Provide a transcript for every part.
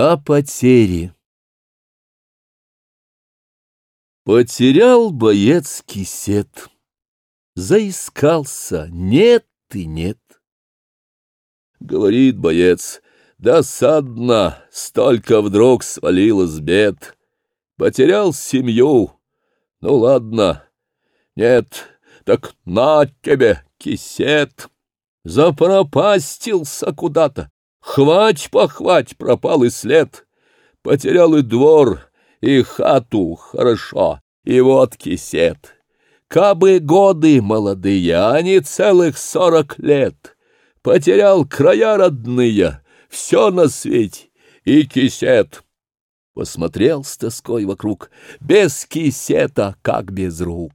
О потере. Потерял боец кисет, Заискался, нет и нет. Говорит боец, досадно, Столько вдруг свалилось бед. Потерял семью, ну ладно, Нет, так на тебе, кисет, Запропастился куда-то Хвать похвать, пропал и след. Потерял и двор, и хату, хорошо, и вот кисет. Кабы годы молодые, а не целых сорок лет. Потерял края родные, все на свете, и кисет. Посмотрел с тоской вокруг, без кисета, как без рук.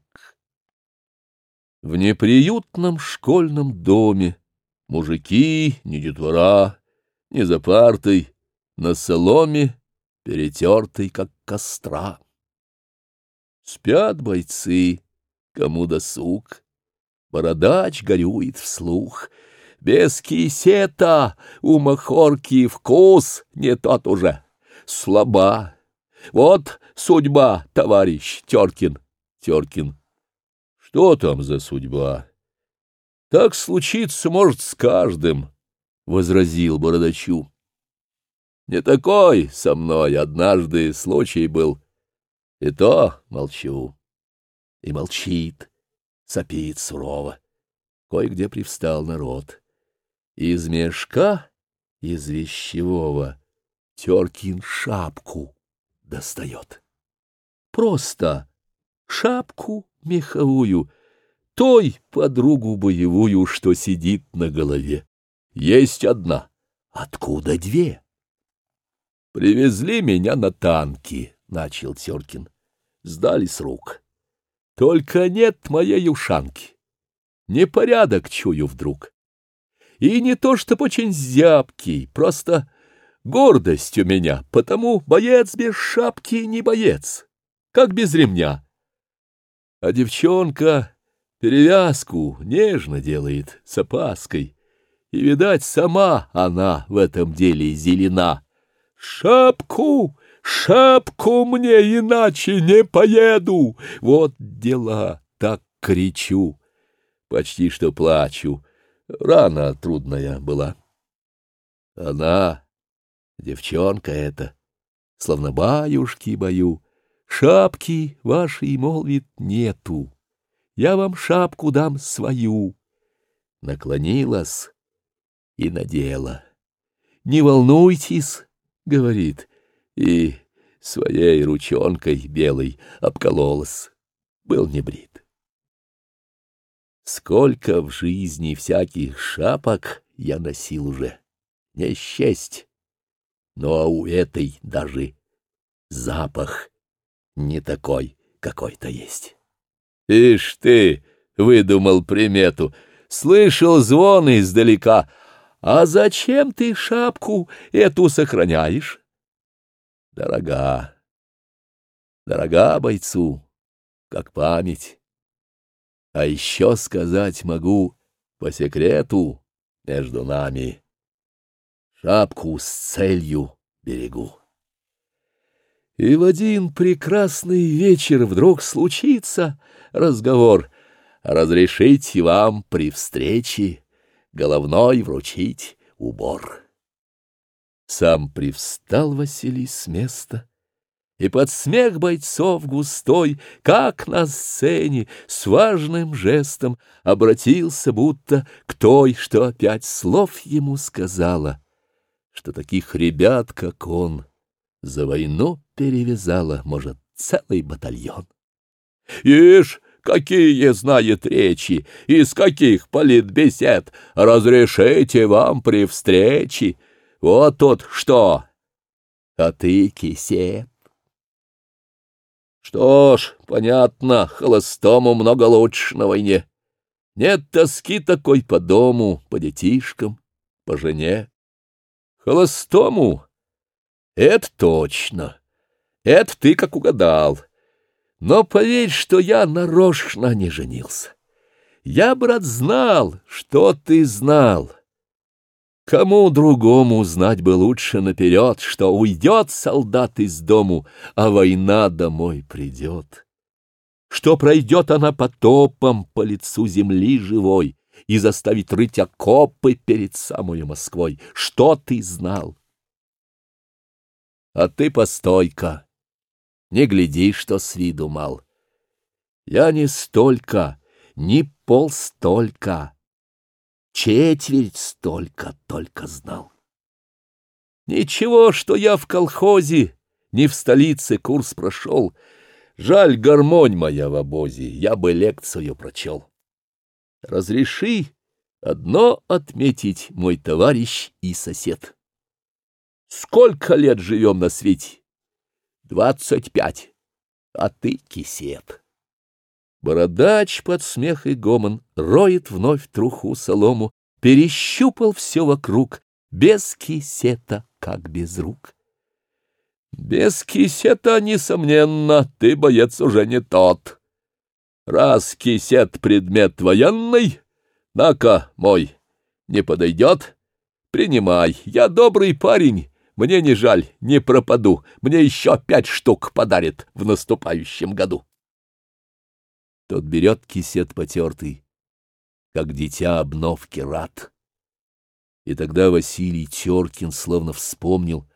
В неприютном школьном доме мужики, не детвора, не за партой, на соломе, перетертой, как костра. Спят бойцы, кому досуг, бородач горюет вслух. Без кисета у махорки вкус не тот уже, слаба. Вот судьба, товарищ Теркин. Теркин. Что там за судьба? Так случится, может, с каждым. — возразил бородачу. «Не такой со мной однажды случай был. И то молчу». И молчит, сопит сурово. Кое-где привстал народ. Из мешка, из вещевого, Теркин шапку достает. Просто шапку меховую, той подругу боевую, что сидит на голове. Есть одна. Откуда две? Привезли меня на танки, начал Теркин. Сдали с рук. Только нет моей ушанки. Непорядок чую вдруг. И не то, чтоб очень зябкий, просто гордость у меня, потому боец без шапки не боец, как без ремня. А девчонка перевязку нежно делает, с опаской и, видать, сама она в этом деле зелена. «Шапку! Шапку мне, иначе не поеду! Вот дела!» — так кричу, почти что плачу. Рана трудная была. Она, девчонка эта, словно баюшки бою, шапки вашей, молвит, нету. Я вам шапку дам свою. Наклонилась, и надела. «Не волнуйтесь», — говорит, и своей ручонкой белой обкололась, был не брит. Сколько в жизни всяких шапок я носил уже, не счесть, но у этой даже запах не такой какой-то есть. «Ишь ты!» — выдумал примету. «Слышал звон издалека, а зачем ты шапку эту сохраняешь? Дорога, дорога бойцу, как память. А еще сказать могу по секрету между нами. Шапку с целью берегу. И в один прекрасный вечер вдруг случится разговор. Разрешите вам при встрече головной вручить убор. Сам привстал Василий с места, и под смех бойцов густой, как на сцене, с важным жестом обратился будто к той, что опять слов ему сказала, что таких ребят, как он, за войну перевязала, может, целый батальон. «Ишь!» какие знает речи, из каких политбесед, разрешите вам при встрече. Вот тот что, а ты кисеп. Что ж, понятно, холостому много лучше на войне. Нет тоски такой по дому, по детишкам, по жене. Холостому — это точно. Это ты как угадал. Но поверь, что я нарочно не женился. Я, брат, знал, что ты знал. Кому другому знать бы лучше наперед, что уйдет солдат из дому, а война домой придет? Что пройдет она потопом по лицу земли живой и заставит рыть окопы перед самой Москвой? Что ты знал? А ты постой-ка, не гляди, что с виду мал. Я не столько, не пол столько, четверть столько только знал. Ничего, что я в колхозе, не в столице курс прошел. Жаль, гармонь моя в обозе, я бы лекцию прочел. Разреши одно отметить, мой товарищ и сосед. Сколько лет живем на свете? двадцать пять, а ты кисет. Бородач под смех и гомон роет вновь труху солому, перещупал все вокруг, без кисета, как без рук. Без кисета, несомненно, ты, боец, уже не тот. Раз кисет предмет военный, на-ка, мой, не подойдет, принимай, я добрый парень, мне не жаль, не пропаду. Мне еще пять штук подарит в наступающем году. Тот берет кисет потертый, как дитя обновки рад. И тогда Василий Теркин словно вспомнил.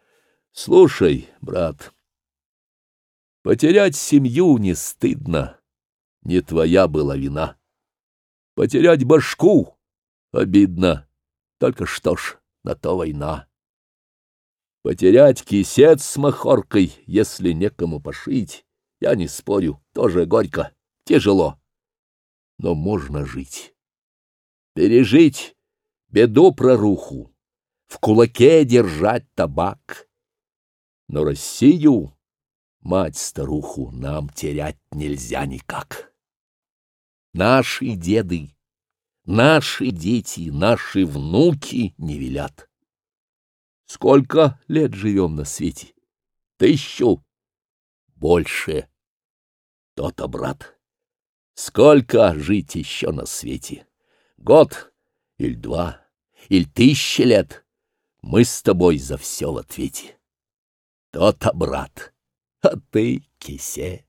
Слушай, брат, потерять семью не стыдно. Не твоя была вина. Потерять башку обидно. Только что ж, на то война. Потерять кисет с махоркой, если некому пошить, я не спорю, тоже горько, тяжело. Но можно жить. Пережить беду проруху, в кулаке держать табак. Но Россию, мать-старуху, нам терять нельзя никак. Наши деды, наши дети, наши внуки не велят. Сколько лет живем на свете? Тысячу? Больше. То-то, брат. Сколько жить еще на свете? Год или два, или тысяча лет? Мы с тобой за все в ответе. То-то, брат. А ты, кисе.